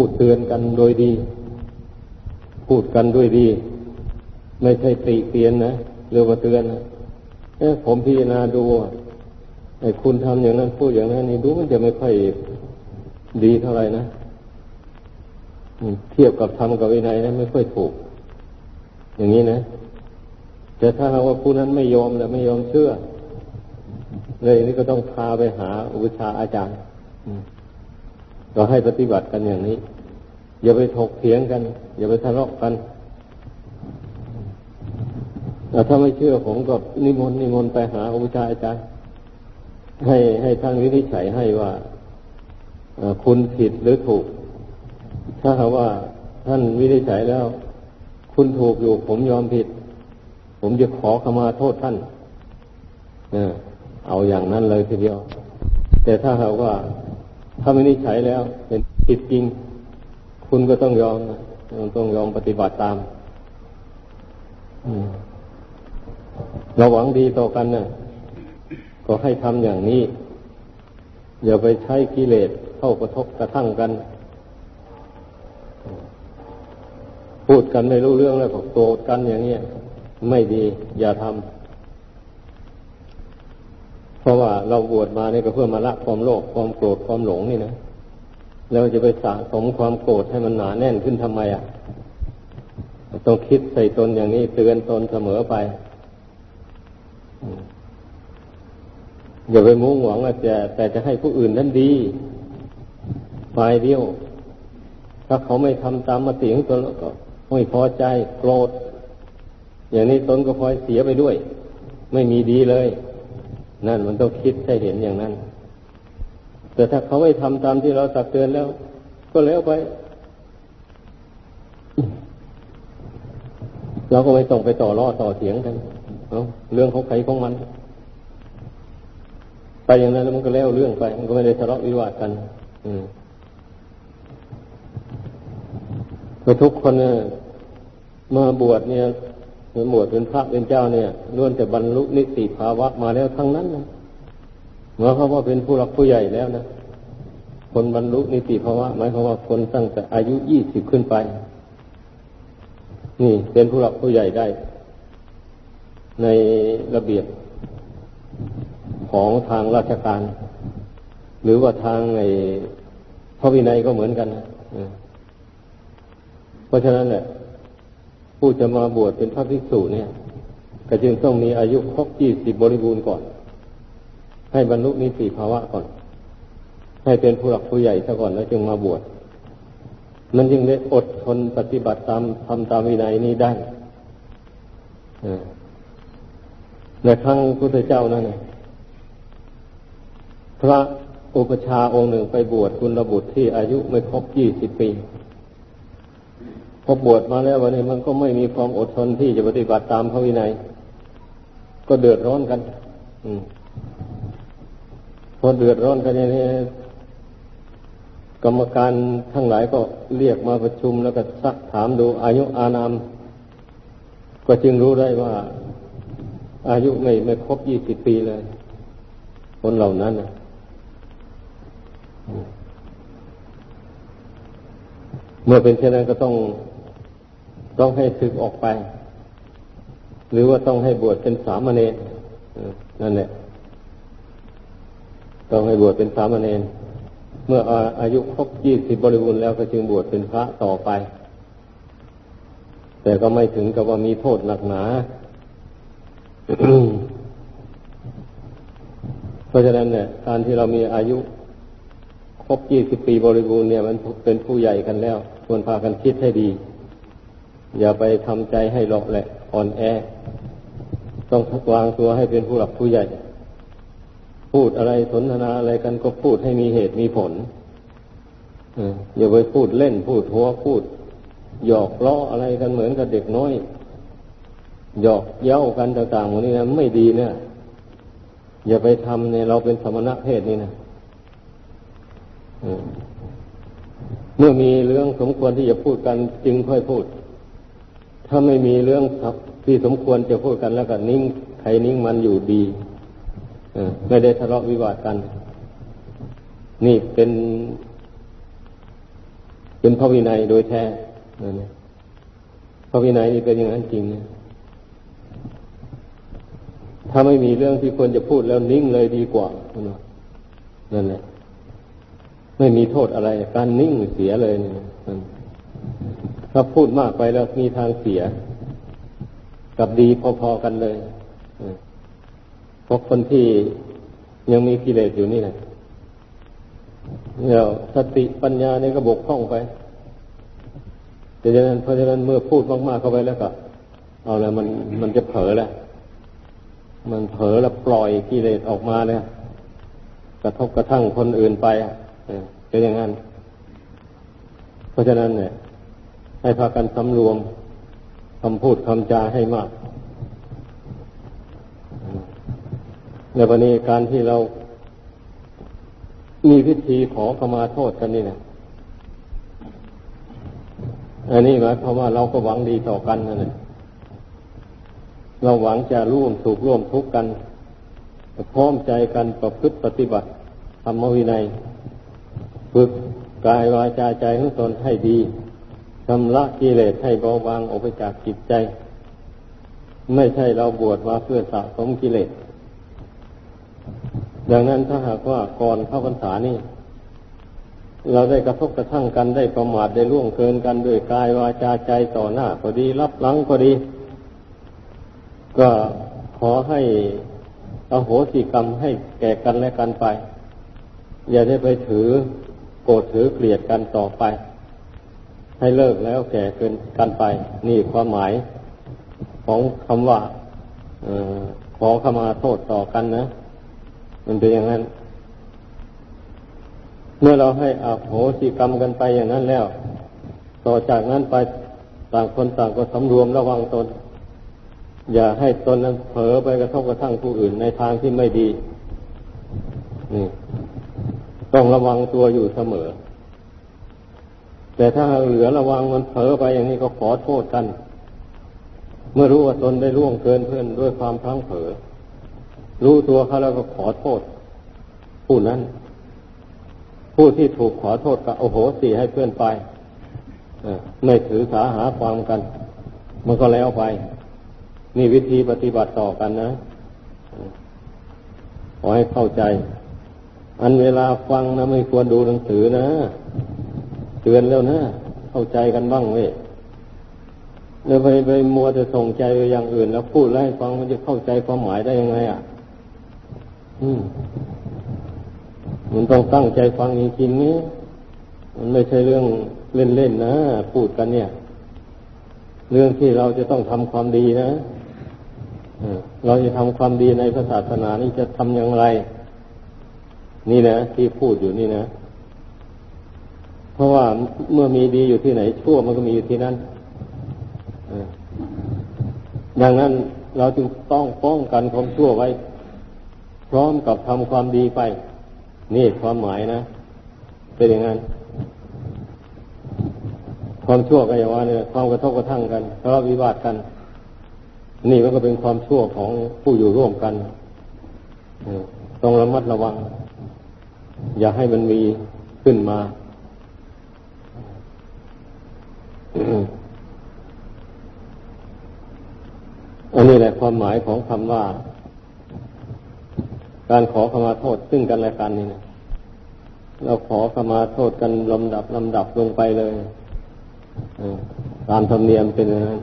พูดเตือนกันโดยดี พูดกันด้วยดี ไม่ใช่ติเตียนนะเรือว่าเตือนนะเอ้ผมพิจารณาดูไอ้คุณทำอย่างนั้นพูดอย่างนั้นนี่ดูมันจะไม่ค่อยดีเท่าไหร่นะเทียบกับธรรมกับวินัยนะไม่ค่อยถูก อย่างนี้นะแต่ถ้าเราว่าผู้นั้นไม่ยอมแล้วไม่ยอมเชื่อ เลยนี่ก็ต้องพาไปหาอุปชาอาจารย์ ก็ให้ปฏิบัติกันอย่างนี้ อย่าไปถกเถียงกัน อย่าไปทะเลาะกันแต่ถ้าไม่เชื่อผมก็นิมนต์นิมนต์ไปหาอุปชาอาจารย์ให้ให้ท่านวินิจฉัยให้ว่าคุณผิดหรือถูก ถ้าหาว่าท่านวินิจฉัยแล้ว คุณถูกอยู่ผมยอมผิด ผมจะขอขมาโทษท่านเอาอย่างนั้นเลยทีเดียว แต่ถ้าหากว่า ถ้าวินิจัยแล้ว เป็นผิดจริง คุณก็ต้องยอมต้องยอมปฏิบัติตามเราหวังดีต่อกันนะ่ะ ก็ให้ทำอย่างนี้ อย่าไปใช้กิเลสเข้ากระทบกระทั่งกัน พูดกันไม่รู้เรื่องแล้วก็โกรธกันอย่างนี้ไม่ดี อย่าทำ ราะว่าเราบวชมาเนี่ยก็เพื่อมาละความโลภความโกรธความหลงนี่นะเราจะไปสะสมความโกรธให้มันหนาแน่นขึ้นทำไมอะต้องคิดใส่ตนอย่างนี้เตือนตนเสมอไปอย่าไปมุ่งหวังว่าจะแต่จะให้ผู้อื่นนั้นดีฝ่ายเดียว ถ้าเขาไม่ทำตามมติของตนก็ไม่พอใจโกรธ อย่างนี้ตนก็พลอยเสียไปด้วย ไม่มีดีเลย นั่นมันต้องคิดให้เห็นอย่างนั้น แต่ถ้าเขาไม่ทำตามที่เราตักเตือนแล้ว ก็แล้วไป เราก็ไม่ต้องไปต่อรอต่อเสียงกันเอาเรื่องของใครของมัน ไปอย่างนั้นแล้วมันก็แล้วเรื่องไป มันก็ไม่ได้ทะเลาะวิวาทกัน อืมทุกคนเนี่ยมาบวชเนี่ย มาบวชเป็นพระเป็นเจ้าเนี่ยล้วนแต่บรรลุนิติภาวะมาแล้วทั้งนั้นนะหมายควาว่าเป็นผู้รักผู้ใหญ่แล้วนะคนบรรลุนิติภาวะหมายความว่าคนตั้งแต่อายุยี่สิบขึ้นไป นี่เป็นผู้รักผู้ใหญ่ได้ ในระเบียบของทางราชการ หรือว่าทางในพระวินัยก็เหมือนกันนะเพราะฉะนั้นแหละ ผู้จะมาบวชเป็นพระภิกษุเนี่ย ก็จึงต้องมีอายุครบยี่สิบบริบูรณ์ก่อน ให้บรรลุนิติภาวะก่อน ให้เป็นผู้หลักผู้ใหญ่ซะก่อนแล้วจึงมาบวชมันจึงได้อดทนปฏิบัติตามทำตามวินัยนี้ได้ในครั้งพุทธเจ้านั่นพระอุปชาองค์หนึ่งไปบวชคุณบุตรที่อายุไม่ครบยี่สิบปี พอบวชมาแล้ววันนี้มันก็ไม่มีความอดทนที่จะปฏิบัติตามพระวินัย ก็เดือดร้อนกันอพอเดือดร้อนกันอย่างนี้กรรมการทั้งหลายก็เรียกมาประชุมแล้วก็ซักถามดูอายุอานาม ก็จึงรู้ได้ว่า อายุไม่ไม่ครบยี่สิบปีเลย คนเหล่านั้นนะเมื่อเป็นเช่นนั้นก็ต้อง ต้องให้ศึกออกไป หรือว่าต้องให้บวชเป็นสามเณรนั่นแหละต้องให้บวชเป็นสามเณรเมื่ออายุครบยี่สิบบริบูรณ์แล้วก็จึงบวชเป็นพระต่อไป แต่ก็ไม่ถึงกับว่ามีโทษหนักหนาเพราะฉะนั้นเนี่ยการที่เรามีอายุครบยี่สิบปีบริบูรณ์เนี่ย มันเป็นผู้ใหญ่กันแล้ว ควรพากันคิดให้ดี อย่าไปทำใจให้หลอกแหละอ่อนแอ ต้องวางตัวให้เป็นผู้หลักผู้ใหญ่ พูดอะไรสนทนาอะไรกันก็พูดให้มีเหตุมีผลอย่าไปพูดเล่นพูดหัวพูด หยอกล้ออะไรกันเหมือนกับเด็กน้อย หยอกเย้ากันต่างๆวันนี้นะไม่ดีเนี่ยอย่าไปทำเนี่ยเราเป็นสมณะเพศนี่นะเมื่อมีเรื่องสมควรที่จะพูดกันจึงค่อยพูด ถ้าไม่มีเรื่องที่สมควรจะพูดกันแล้วก็นิ่งใครนิ่งมันอยู่ดีไม่ได้ทะเลาะวิวาทกัน นี่เป็น เป็นพระวินัยโดยแท้นนพระวินัยนี่เป็นอย่างนั้นจริงนะถ้าไม่มีเรื่องที่ควรจะพูดแล้วนิ่งเลยดีกว่านั่นแหละไม่มีโทษอะไร การนิ่งเสียเลยนี่ย ถ้าพูดมากไปแล้วมีทางเสีย กับดีพอๆกันเลยเพราะคนที่ยังมีกิเลสอยู่นี่แหละเดี๋ยวสติปัญญาเนี่ยก็บกพร่องไปแต่ฉะนั้นเพราะฉะนั้นเมื่อพูดมากๆเข้าไปแล้วก็ เอาแล้วมันมันจะเผลอแล้วมันเผลอแล้วปล่อยกิเลสออกมาเนี่ยกระทบกระทั่งคนอื่นไปเป็นอย่างนั้น เพราะฉะนั้นเนี่ย ให้พากันสำรวมคำพูดคำจาให้มาก ในวันนี้การที่เรามีพิธีขอขมาโทษกันนี่นะอันนี้หมายความว่าเราก็หวังดีต่อกันนั่นแหละเราหวังจะร่วมสุขร่วมทุกข์กัน พร้อมใจกันประพฤติปฏิบัติธรรมวินัย ฝึกกายวาจาใจของตนให้ดี ชำระกิเลสให้เบาบางออกไปจากจิตใจ ไม่ใช่เราบวชมาเพื่อสะสมกิเลส ดังนั้นถ้าหากว่าก่อนเข้าพรรษานี่ เราได้กระทบกระทั่งกันได้ประมาทได้ล่วงเกินกันด้วยกายวาจาใจต่อหน้าก็ดีรับหลังก็ดี ก็ขอให้อโหสิกรรมให้แก่กันและกันไป อย่าได้ไปถือโกรธถือเกลียดกันต่อไป ให้เลิกแล้วแก่เกินกันไป นี่ความหมายของคำว่าอขอขมาโทษต่อกันนะ มันเป็นอย่างนั้น เมื่อเราให้อโหสิกรรมกันไปอย่างนั้นแล้ว ต่อจากนั้นไปต่างคนต่างก็สำรวมระวังตน อย่าให้ตนนั้นเผลอไปกระทบกระทั่งผู้อื่นในทางที่ไม่ดีนี่ต้องระวังตัวอยู่เสมอ แต่ถ้าเหลือระวังมันเผลอไปอย่างนี้ก็ขอโทษกัน เมื่อรู้ว่าตนได้ล่วงเกินเพื่อนด้วยความพลั้งเผลอรู้ตัวเขาแล้วก็ขอโทษ ผู้นั้น ผู้ที่ถูกขอโทษก็โอโหสีให้เพื่อนไปไม่ถือสาหาความกัน มันก็แล้วไป นี่วิธีปฏิบัติต่อกันนะขอให้เข้าใจ อันเวลาฟังนะไม่ควรดูหนังสือนะ เตือนแล้วนะเข้าใจกันบ้างเว้ยแล้วไปไปมัวจะส่งใจไปอย่างอื่น แล้วพูดแล้วให้ฟังมันจะเข้าใจความหมายได้ยังไงอะ อืม มันต้องตั้งใจฟังจริงๆนี้มันไม่ใช่เรื่องเล่นๆนะพูดกันเนี่ย เรื่องที่เราจะต้องทำความดีนะเราจะทำความดีในศาสนานี่จะทำอย่างไร นี่นะที่พูดอยู่นี่นะ เพราะว่าเมื่อมีดีอยู่ที่ไหน ชั่วมันก็มีอยู่ที่นั่นดังนั้นเราจึงต้องป้องกันความชั่วไว้ พร้อมกับทำความดีไป นี่ความหมายนะเป็นอย่างนั้นความชั่วก็อย่างว่าเนี่ยความกระทบกระทั่งกันทะเลาะวิวาทกัน นี่มันก็เป็นความชั่วของผู้อยู่ร่วมกันต้องระมัดระวัง อย่าให้มันมีขึ้นมา อันนี้แหละความหมายของคำว่า การขอขมาโทษซึ่งกันและกันนี่นะเราขอขมาโทษกันลำดับลำดับลงไปเลยตามธรรมเนียมเป็นอย่างนั้น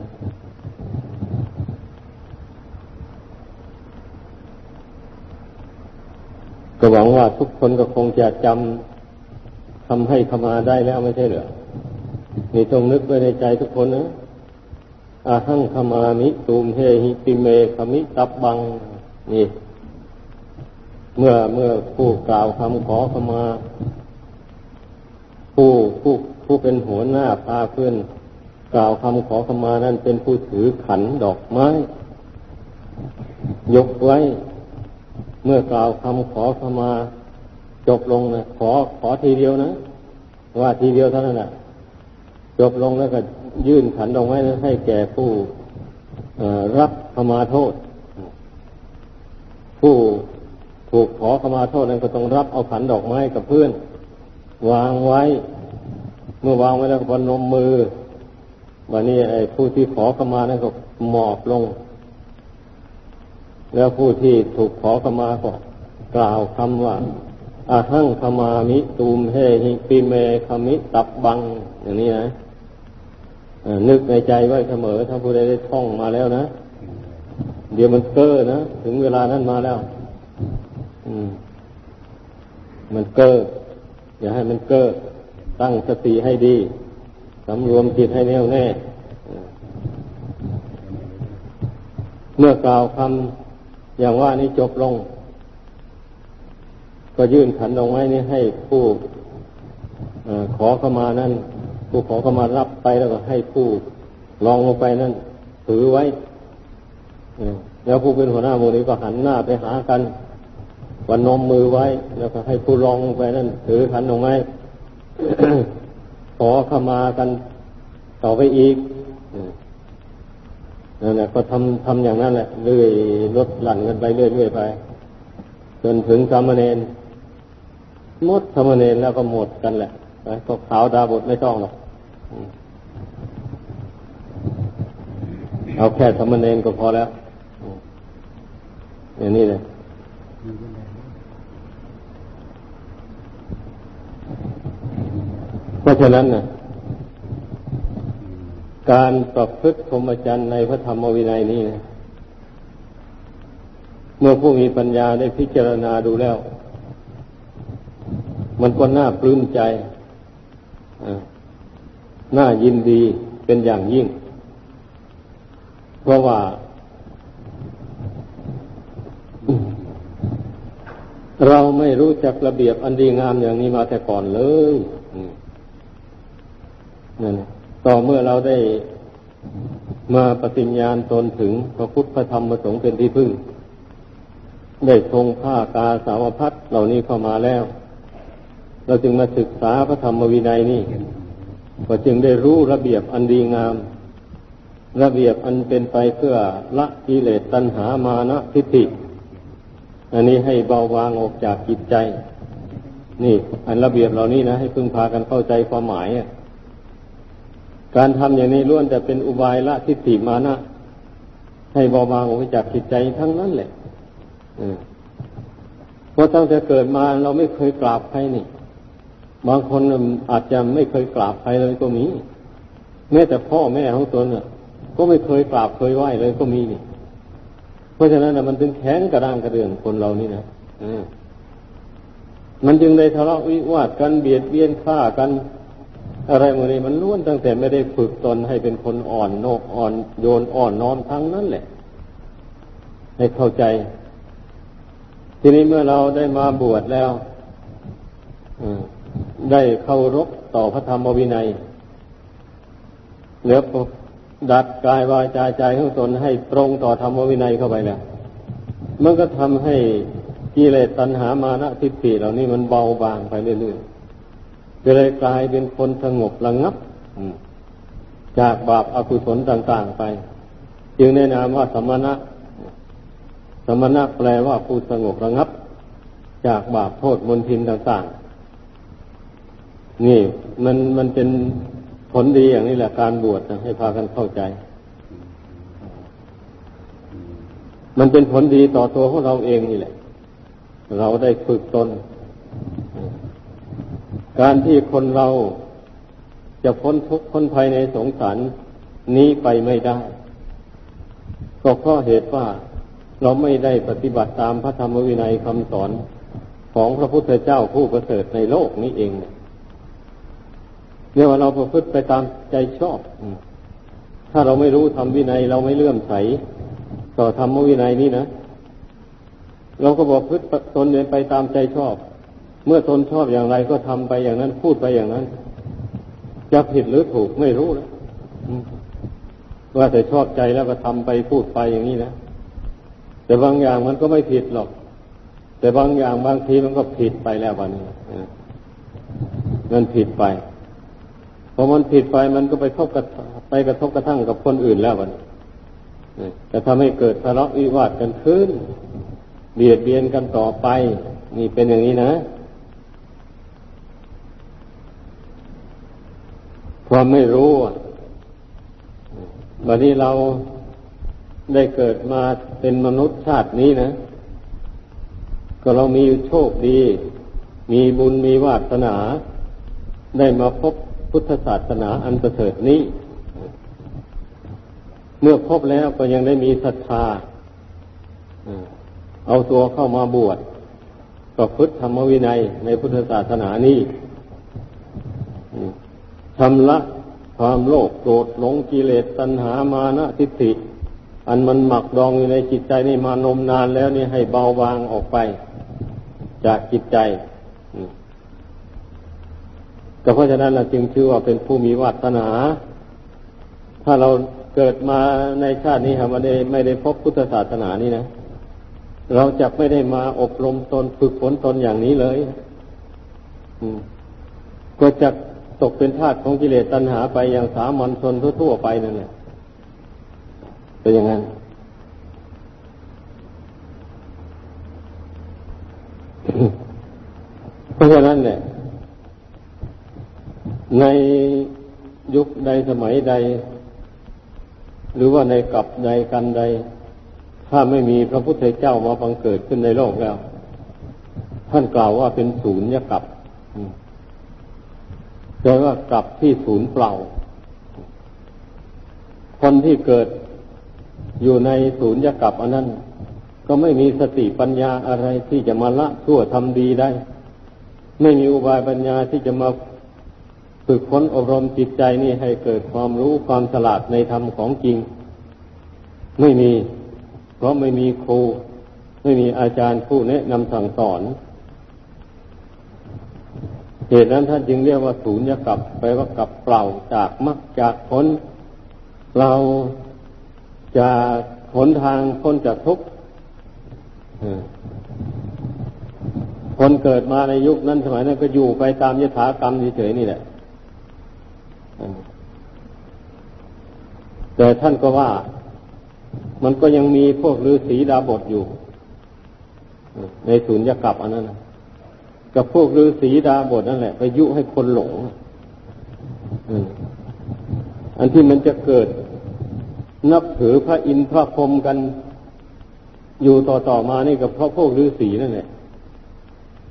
ก็หวังว่าทุกคนก็คงจะจำทำให้ขมาได้แล้วไม่ใช่เหรอ นี่ต้องนึกไว้ในใจทุกคนนะอาหังขมามิตูมเฮหิติเมขมิตับบัง นี่ เมื่อเมื่อผู้กล่าวคำขอขมา ผู้ผู้ผู้เป็นหัวหน้าพาเพื่อนกล่าวคำขอขมานั้นเป็นผู้ถือขันดอกไม้ ยกไว้ เมื่อกล่าวคำขอขมา จบลงนะขอขอทีเดียวนะ ว่าทีเดียวเท่านั้นแหละ จบลงแล้วก็ยื่นขันดอกไม้ให้แก่ผู้รับขมาโทษ ผู้ถูกขอขมาโทษนั้นก็ต้องรับเอาขันดอกไม้กับเพื่อน วางไว้ เมื่อวางไว้แล้วก็พนมมือวันนี้ไอ้ผู้ที่ขอขมานั้นก็หมอบลง แล้วผู้ที่ถูกขอขมาก็กล่าวคำว่าอาหังขมามิตูมเฮหิปิเมคมิตับบัง อย่างนี้นะ นึกในใจไว้เสมอ ถ้าผู้ใดได้ท่องมาแล้วนะ เดี๋ยวมันเก้อนะ ถึงเวลานั้นมาแล้ว อืม มันเก้ออย่าให้มันเก้อตั้งสติให้ดีสำรวมจิตให้แน่วแน่ เมื่อกล่าวคำอย่างว่านี้จบลง ก็ยื่นขันลงไว้นี้ให้ผู้อขอเข้ามานั้น ผู้ขอเข้ามารับไปแล้วก็ให้ผู้ลองลงไปนั้นถือไว้แล้วผู้เป็นหัวหน้ามูลนี้ก็หันหน้าไปหากันวันนมมือไว้ แล้วก็ให้ผู้ลองลงไปนั่นถือขันลงไว้ขอขมากันต่อไปอีกนั่นแหละก็ทำทำอย่างนั้นแหละเรื่อยลดหลั่นกันไปเรื่อยๆไป จนถึงสามเณรหมดสามเณรแล้วก็หมดกันแหละ พวกขาวดาบทไม่ต้องหรอกเอาแค่สามเณรก็พอแล้วอย่างนี้เลยเพราะฉะนั้นนะการประพฤติพรหมจรรย์ในพระธรรมวินัยนี้นะเมื่อผู้มีปัญญาได้พิจารณาดูแล้ว มันก็น่าปลื้มใจ น่ายินดีเป็นอย่างยิ่ง เพราะว่า เราไม่รู้จักระเบียบอันดีงามอย่างนี้มาแต่ก่อนเลยนั่นต่อเมื่อเราได้มาปฏิญญาณตนถึงพระพุทธพระธรรมพระสงฆ์เป็นที่พึ่ง ได้ทรงผ้ากาสาวพัดเหล่านี้เข้ามาแล้ว เราจึงมาศึกษาพระธรรมวินัยนี่ก็จึงได้รู้ระเบียบอันดีงาม ระเบียบอันเป็นไปเพื่อละกิเลสตัณหามานะทิฏฐิอันนี้ให้เบาบางออกจากจิตใจ นี่ อันระเบียบเหล่านี้นะ ให้พึ่งพากันเข้าใจความหมายการทำอย่างนี้ล้วนแต่เป็นอุบายละทิฏฐิมานะให้เบาบางออกจากจิตใจทั้งนั้นแหละเพราะตั้งแต่เกิดมาเราไม่เคยกราบใครนี่ บางคนอาจจะไม่เคยกราบใครเลยก็มีแม้แต่พ่อแม่ของตนก็ไม่เคยกราบเคยไหว้เลยก็มีนี่ เพราะฉะนั้นมันถึงแข็งกระด้างกระเดื่อนคนเรานี่นะมันจึงได้ทะเลาะวิวาทกันเบียดเบียนฆ่ากัน อะไรมือนี้มันล้วนตั้งแต่ไม่ได้ฝึกตนให้เป็นคนอ่อนโนกอ่อนโยนอ่อนน้อมทั้งนั้นแหละ ให้เข้าใจ ทีนี้เมื่อเราได้มาบวชแล้ว ได้เขารบต่อพระธรรมวินัยเหลือดัดกายวาจาใจของตนให้ตรงต่อธรรมวินัยเข้าไปแล้วมันก็ทำให้กิเลสตัณหามานะทิฏฐิเหล่านี้มันเบาบางไปเรื่อยๆก็เลยกลายเป็นคนสงบระงับจากบาปอากุศลต่าง ๆไป จึงแนะนามว่าสมณะ สมณะแปลว่าผู้สงบระงับ จากบาปโทษมนทินต่าง ๆ นี่ มันมันเป็นผลดีอย่างนี้แหละการบวชนะให้พากันเข้าใจ มันเป็นผลดีต่อตัวของเราเองนี่แหละ เราได้ฝึกตน การที่คนเราจะพ้นทุกข์พ้นภัยในสงสารนี้ไปไม่ได้ ก็เพราะเหตุว่าเราไม่ได้ปฏิบัติตามพระธรรมวินัยคำสอนของพระพุทธเจ้าผู้ประเสริฐในโลกนี้เองเนี่ย เนี่ยว่าเราประพฤติไปตามใจชอบ ถ้าเราไม่รู้ทำวินัย เราไม่เลื่อมใส ต่อธรรมวินัยนี้นะ เราก็บอกพึ่งตนเดินไปตามใจชอบ เมื่อตนชอบอย่างไรก็ทำไปอย่างนั้น พูดไปอย่างนั้น จะผิดหรือถูกไม่รู้แล้วว่าแต่ชอบใจแล้วก็ทำไปพูดไปอย่างนี้นะ แต่บางอย่างมันก็ไม่ผิดหรอก แต่บางอย่างบางทีมันก็ผิดไปแล้ววันนี้มันผิดไป พอมันผิดไปมันก็ไปทบกับไปกระทบกระทั่งกับคนอื่นแล้ววันจะทำให้เกิดทะเลาะวิวาทกันขึ้น เบียดเบียนกันต่อไป นี่เป็นอย่างนี้นะ ความไม่รู้บัดนี้เราได้เกิดมาเป็นมนุษย์ชาตินี้นะ ก็เรามีโชคดี มีบุญมีวาสนา ได้มาพบ พุทธศาสนาอันประเสริฐนี้ เมื่อพบแล้วก็ยังได้มีศรัทธาเอาตัวเข้ามาบวชก็พุทธธรรมวินัยในพุทธศาสนานี้ชำระความโลภโกรธหลงกิเลสตัณหามานะทิฏฐิ อันมันหมักดองอยู่ในจิตใจนี่มานมนานแล้วนี่ให้เบาบางออกไป จากจิตใจ ก็เพราะฉะนั้นเราจึงชื่อว่าเป็นผู้มีวาสนา ถ้าเราเกิดมาในชาตินี้ครับไม่ได้ไม่ได้พบพุทธศาสนานี่นะ เราจะไม่ได้มาอบรมตนฝึกฝนตนอย่างนี้เลยก็จะตกเป็นทาสของกิเลสตัณหาไปอย่างสามัญชนทั่วๆไปนั่นแหละเป็นอย่างนั้นเพราะฉะนั้นเนี่ย ในยุคใดสมัยใด หรือว่าในกับใดกันใด ถ้าไม่มีพระพุทธเจ้ามาบังเกิดขึ้นในโลกแล้ว ท่านกล่าวว่าเป็นศูนย์ยกับแปลว่ากลับที่ศูนย์เปล่า คนที่เกิดอยู่ในศูนย์ยกับอันนั้น ก็ไม่มีสติปัญญาอะไรที่จะมาละชั่วทำดีได้ ไม่มีอุบายปัญญาที่จะมา ฝึกฝนอบรมจิตใจนี่ให้เกิดความรู้ความฉลาดในธรรมของจริง ไม่มี เพราะไม่มีครู ไม่มีอาจารย์ผู้แนะนำสั่งสอน เหตุนั้นท่านจึงเรียกว่าศูนย์กับแปว่ากับเปล่าจากมรรคจากผลเราจะหนทางพ้นจากทุกข์คนเกิดมาในยุคนั้นสมัยนั้นก็อยู่ไปตามยถากรรมเฉยๆนี่แหละ แต่ท่านก็ว่ามันก็ยังมีพวกฤาษีดาบทอยู่ ในศูนย์ยกับอันนั้นนะกับพวกฤาษีดาบทนั่นแหละ ไปยุให้คนหลงอันที่มันจะเกิดนับถือพระอินทร์พระพรหมกันอยู่ต่อต่อมานี่กับเพราะพวกฤาษีนั่นแหละ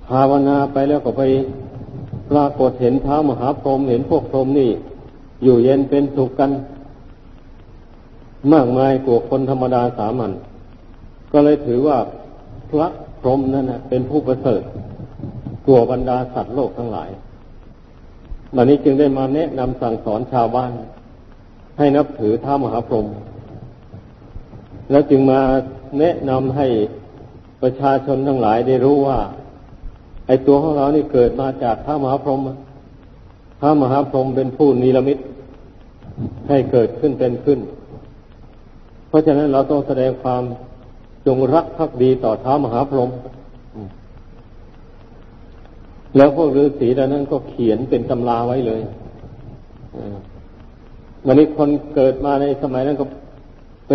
ภาวนาไปแล้วก็ไปปรากฏเห็นเท้ามหาพรหมเห็นพวกพรหมนี่ อยู่เย็นเป็นสุขกัน มากมายกว่าคนธรรมดาสามัญก็เลยถือว่าพระพรหมนั่นนะเป็นผู้ประเสริฐกลัวบรรดาสัตว์โลกทั้งหลายวันนี้จึงได้มาแนะนำสั่งสอนชาวบ้าน ให้นับถือท้ามหาพรหมแล้วจึงมาแนะนำให้ประชาชนทั้งหลายได้รู้ว่า ไอ้ตัวของเรานี่เกิดมาจากท้ามหาพรหม ท้ามหาพรหมเป็นผู้นิรมิตให้เกิดขึ้นเป็นขึ้น เพราะฉะนั้นเราต้องแสดงความจงรักภักดีต่อท้ามหาพรหมแล้วพวกฤาษีเหล่านั้นก็เขียนเป็นตำราไว้เลยวันนี้คนเกิดมาในสมัยนั้นก็ไป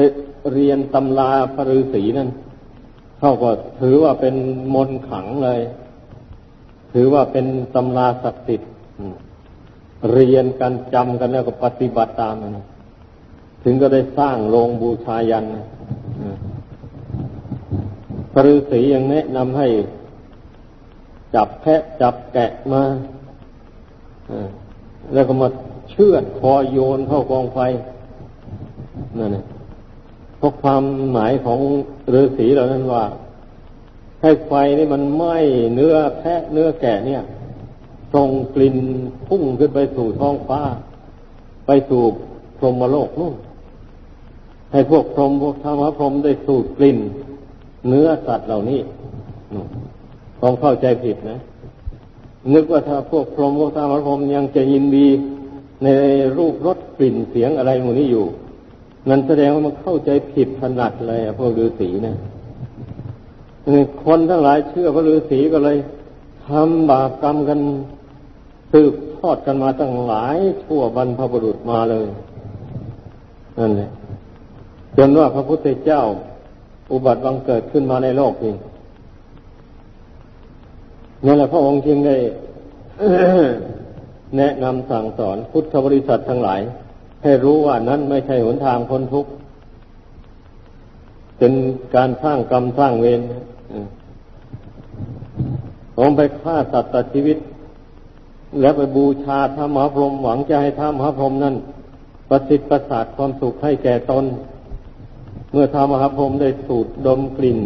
เรียนตำราพระฤาษีนั่นเขาก็ถือว่าเป็นมนขังเลย ถือว่าเป็นตำราศักดิ์สิทธิ์ เรียนกันจำกันแล้วก็ปฏิบัติตามมันถึงก็ได้สร้างโรงบูชายันพระฤาษียังแนะนำให้ จับแพะจับแกะมาแล้วก็มาเชือดคอโยนเข้ากองไฟนั่นเองเพราะความหมายของฤาษีเหล่านั้นว่า ให้ไฟนี่มันไหม้เนื้อแพะเนื้อแกะเนี่ย ส่งกลิ่นพุ่งขึ้นไปสู่ท้องฟ้า ไปสู่พรหมโลกนู่นให้พวกพรหมพวกธรรมพรหมได้สูดกลิ่น เนื้อสัตว์เหล่านี้ต้องเข้าใจผิดนะ นึกว่าถ้าพวกพรหมพวกสามพรหมยังจะยินดีในรูปรสกลิ่นเสียงอะไรหมู่นี้อยู่ นั่นแสดงว่ามันเข้าใจผิดถนัดเลยพวกฤาษีนะคนทั้งหลายเชื่อพระฤาษีก็เลยทำบาปกรรมกัน สืบทอดกันมาตั้งหลายชั่วบรรพบุรุษมาเลยนั่นเลยจนว่าพระพุทธเจ้า อุบัติบังเกิดขึ้นมาในโลกนี้นั่นแหละพระองค์จึงได้แนะนำสั่งสอนพุทธบริษัททั้งหลาย ให้รู้ว่านั้นไม่ใช่หนทางพ้นทุกข์เป็นการสร้างกรรมสร้างเวรผมไปฆ่าสัตว์ตัดชีวิต แล้วไปบูชาธรรมหาพรหมหวังจะให้ธรรมหาพรหมนั้นประสิทธิ์ประสาทความสุขให้แก่ตน เมื่อธรรมหาพรหมได้สูดดมกลิ่น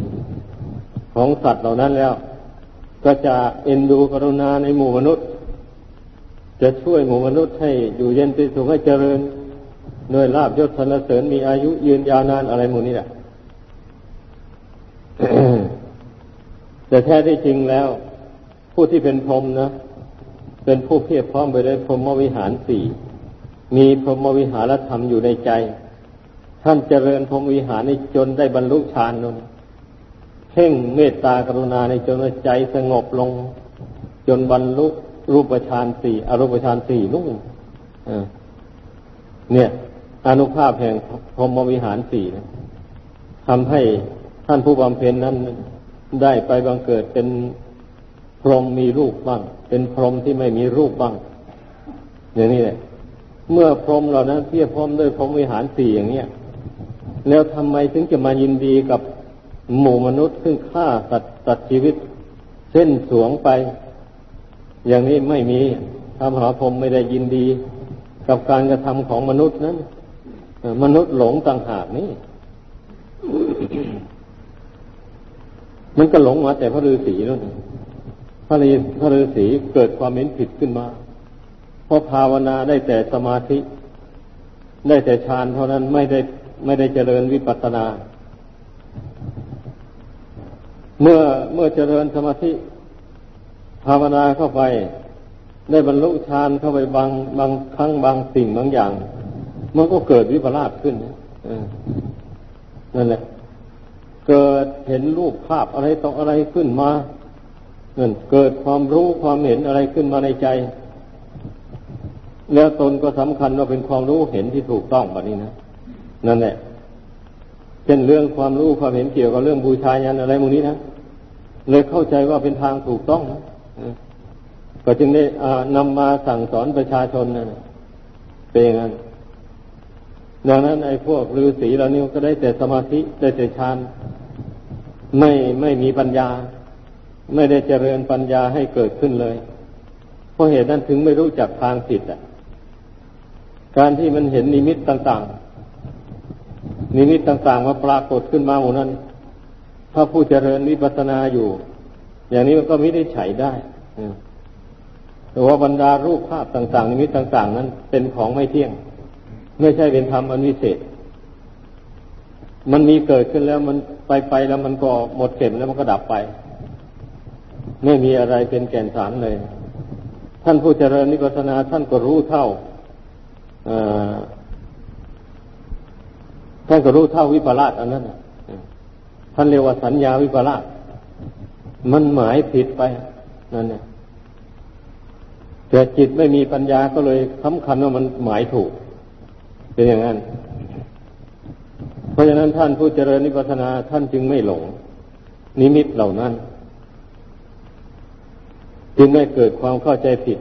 ของสัตว์เหล่านั้นแล้ว ก็จะเอ็นดูกรุณาในหมู่มนุษย์ จะช่วยหมู่มนุษย์ให้อยู่เย็นเป็นสุขให้เจริญโดยลาบยศสรรเสริญมีอายุยืนยาวนานอะไรหมู่นี้แหละแต่แท้ที่จริงแล้ว ผู้ที่เป็นพรหมนะ เป็นผู้เพียรพร้อมไปด้วยพรหมวิหารสี่ มีพรหมวิหารธรรมอยู่ในใจ ท่านเจริญพรหมวิหารในจนได้บรรลุฌานนนเพ่งเมตตากรุณาในจนใจสงบลง จนบรรลุรูปฌานสี่อรูปฌานสี่นู่นเนี่ย อนุภาพแห่งพรหมวิหารสี่ทำให้ท่านผู้บำเพ็ญนั้นได้ไปบังเกิดเป็น พรหมมีรูปบ้าง เป็นพรหมที่ไม่มีรูปบ้าง อย่างนี้แหละเมื่อพรหมเหล่านั้นเทียบพรหมด้วยพรหมวิหารสี่อย่างเนี้ยแล้วทำไมถึงจะมายินดีกับหมู่มนุษย์ซึ่งฆ่าสัตว์ตัดชีวิต เส้นสวงไป อย่างนี้ไม่มีธรรมหาพรหมไม่ได้ยินดี กับการกระทำของมนุษย์นั้นมนุษย์หลงต่างหากนี่มันก็หลงมาแต่พระฤาษีนั่น พระฤพระฤาษีเกิดความเห็นผิดขึ้นมาเพราะภาวนาได้แต่สมาธิ ได้แต่ฌานเท่านั้นไม่ได้ไม่ได้เจริญวิปัสสนา เมื่อเมื่อเจริญสมาธิ ภาวนาเข้าไป ได้บรรลุฌานเข้าไปบางบางครั้งบางสิ่งบางอย่าง มันก็เกิดวิปลาสขึ้นนั่นแหละ เกิดเห็นรูปภาพอะไรต่ออะไรขึ้นมา เงินเกิดความรู้ความเห็นอะไรขึ้นมาในใจ แล้วตนก็สำคัญว่าเป็นความรู้เห็นที่ถูกต้องแบบนี้นะนั่นแหละเช่นเรื่องความรู้ความเห็นเกี่ยวกับเรื่องบูชายันอะไรพวกนี้นะเลยเข้าใจว่าเป็นทางถูกต้องนะก็จึงได้นำมาสั่งสอนประชาชนนะเป็นอย่างนั้นดังนั้นไอ้พวกฤาษีเหล่านี้ก็ได้แต่สมาธิได้แต่ฌานไม่ไม่มีปัญญา ไม่ได้เจริญปัญญาให้เกิดขึ้นเลย เพราะเหตุนั้นถึงไม่รู้จักทางผิดอะ การที่มันเห็นนิมิตต่างๆ นิมิตต่างๆมาปรากฏขึ้นมาหมดนั้น ถ้าผู้เจริญวิปัสสนาอยู่ อย่างนี้มันก็ไม่ได้ไฉได้แต่ว่าบรรดารูปภาพต่างๆ นิมิตต่าง ๆ นั้น เป็นของไม่เที่ยง ไม่ใช่เป็นธรรมอันวิเศษ มันมีเกิดขึ้นแล้วมันไปไปแล้วมันก็หมดเข็มแล้วมันก็ดับไป ไม่มีอะไรเป็นแก่นสารเลย ท่านผู้เจริญนิพพานาท่านก็รู้เท่าท่านก็รู้เท่าวิปลาสอันนั้นท่านเรียกว่าสัญญาวิปลาสมันหมายผิดไปนั่นเนี่ยแต่จิตไม่มีปัญญาก็เลยสำคัญว่ามันหมายถูก เป็นอย่างนั้น เพราะฉะนั้นท่านผู้เจริญนิพพานาท่านจึงไม่หลง นิมิตเหล่านั้น จึงไม่เกิดความเข้าใจผิด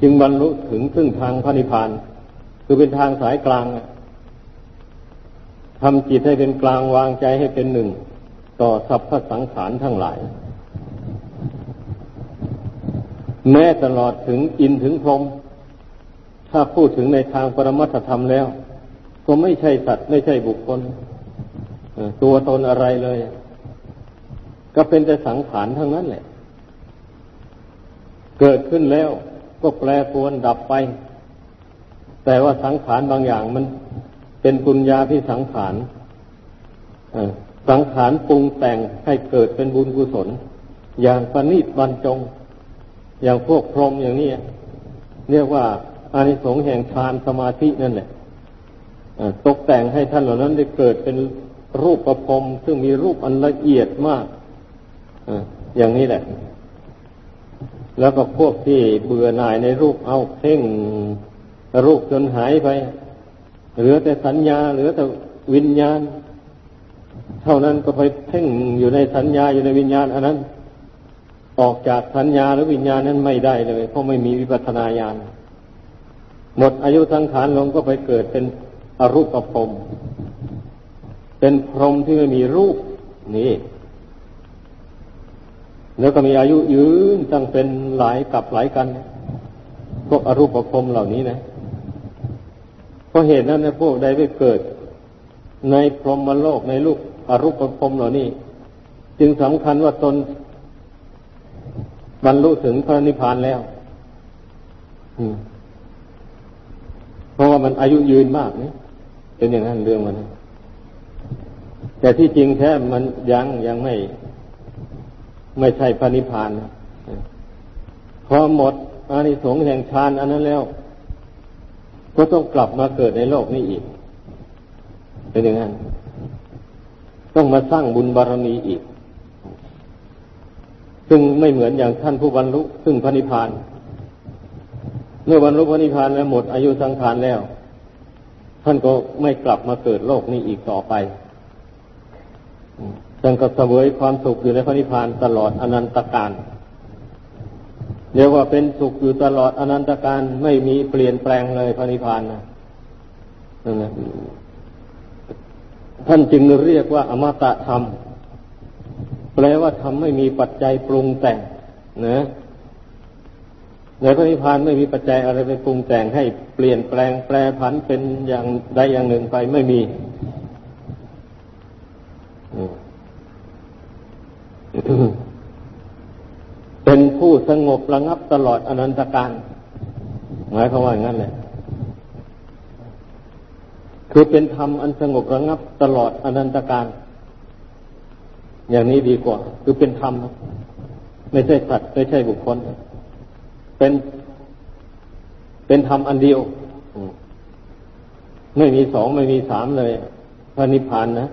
จึงบรรลุถึงซึ่งทางพระนิพพาน คือเป็นทางสายกลางทำจิตให้เป็นกลางวางใจให้เป็นหนึ่ง ต่อสรรพสังขารทั้งหลาย แม้ตลอดถึงอินถึงพรหมถ้าพูดถึงในทางปรมัตธรรมแล้ว ก็ไม่ใช่สัตว์ไม่ใช่บุคคลตัวตนอะไรเลย ก็เป็นแต่สังขารทั้งนั้นแหละ เกิดขึ้นแล้วก็แปรปรวนดับไป แต่ว่าสังขารบางอย่างมันเป็นปุญญาที่สังขารสังขารปรุงแต่งให้เกิดเป็นบุญกุศล อย่างปณิบรรจง อย่างพวกพรหมอย่างนี้เรียกว่าอานิสงส์แห่งฌานสมาธินั่นแหละตกแต่งให้ท่านเหล่านั้นได้เกิดเป็นรูปประพรมซึ่งมีรูปอันละเอียดมากอย่างนี้แหละ แล้วก็พวกที่เบื่อหน่ายในรูปเอาเพ่งรูปจนหายไป เหลือแต่สัญญา เหลือแต่วิญญาณ เท่านั้นก็ไปเพ่งอยู่ในสัญญาอยู่ในวิญญาณอันนั้น ออกจากสัญญาหรือวิญญาณนั้นไม่ได้เลย เพราะไม่มีวิปัสนาญาณหมดอายุสังขารลงก็ไปเกิดเป็นอรูปภพเป็นพรหมที่ไม่มีรูปนี่ แล้วก็มีอายุยืนตั้งเป็นหลายกับหลายกันพวกอรูปภพเหล่านี้นะเพราะเหตุนั้นนะพวกใดไปเกิด ในพรหมโลกในลูกอรูปภพเหล่านี้ จึงสำคัญว่าตนบรรลุถึงพระนิพพานแล้วเพราะว่ามันอายุยืนมากนี่เป็นอย่างนั้นเรื่องมัน แต่ที่จริงแท้มันยังยังไม่ ไม่ใช่พระนิพพานนะพอหมดอานิสงส์แห่งฌานอันนั้นแล้ว ก็ต้องกลับมาเกิดในโลกนี้อีก เป็นอย่างนั้น ต้องมาสร้างบุญบารมีอีก ซึ่งไม่เหมือนอย่างท่านผู้บรรลุ ซึ่งพระนิพพาน เมื่อบรรลุพระนิพพานแล้วหมดอายุสังขารแล้ว ท่านก็ไม่กลับมาเกิดโลกนี้อีกต่อไป ท่านก็เสวยความสุขอยู่ในพระนิพพานตลอดอนันตการเรียกว่าเป็นสุขอยู่ตลอดอนันตการไม่มีเปลี่ยนแปลงเลยพระนิพพานนะนั่นแหละท่านจึงเรียกว่า อมตะธรรม แปลว่าธรรมไม่มีปัจจัยปรุงแต่งนะในพระนิพพานไม่มีปัจจัยอะไรไปปรุงแต่งให้เปลี่ยนแปลงแปรผันเป็นอย่างใดอย่างหนึ่งไปไม่มี เป็นผู้สงบระงับตลอดอนันตการ หมายความว่าอย่างนั้นเลยคือเป็นธรรมอันสงบระงับตลอดอนันตการ อย่างนี้ดีกว่า คือเป็นธรรม ไม่ใช่สัตว์ไม่ใช่บุคคล เป็น เป็นธรรมอันเดียว ไม่มีสองไม่มีสามเลยพระนิพพานนะ